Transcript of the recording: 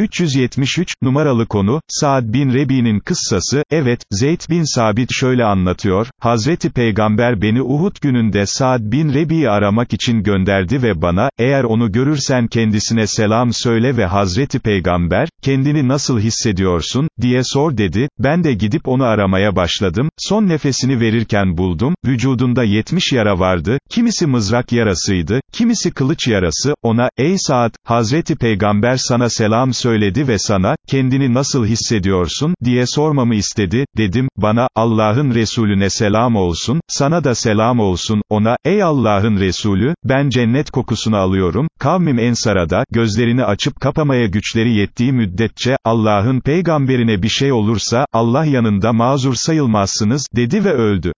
373, numaralı konu, Saad bin Rebi'nin kıssası, evet, Zeyd bin Sabit şöyle anlatıyor, Hazreti Peygamber beni Uhud gününde Saad bin Rebi'yi aramak için gönderdi ve bana, eğer onu görürsen kendisine selam söyle ve Hazreti Peygamber, kendini nasıl hissediyorsun, diye sor dedi, ben de gidip onu aramaya başladım, son nefesini verirken buldum, vücudunda 70 yara vardı, kimisi mızrak yarasıydı, kimisi kılıç yarası, ona, ey Saad, Hazreti Peygamber sana selam söyledi ve sana, kendini nasıl hissediyorsun, diye sormamı istedi, dedim, bana, Allah'ın Resulüne selam olsun, sana da selam olsun, ona, ey Allah'ın Resulü, ben cennet kokusunu alıyorum, kavmim Ensar'a gözlerini açıp kapamaya güçleri yettiği müddetçe, Allah'ın peygamberine bir şey olursa, Allah yanında mazur sayılmazsınız, dedi ve öldü.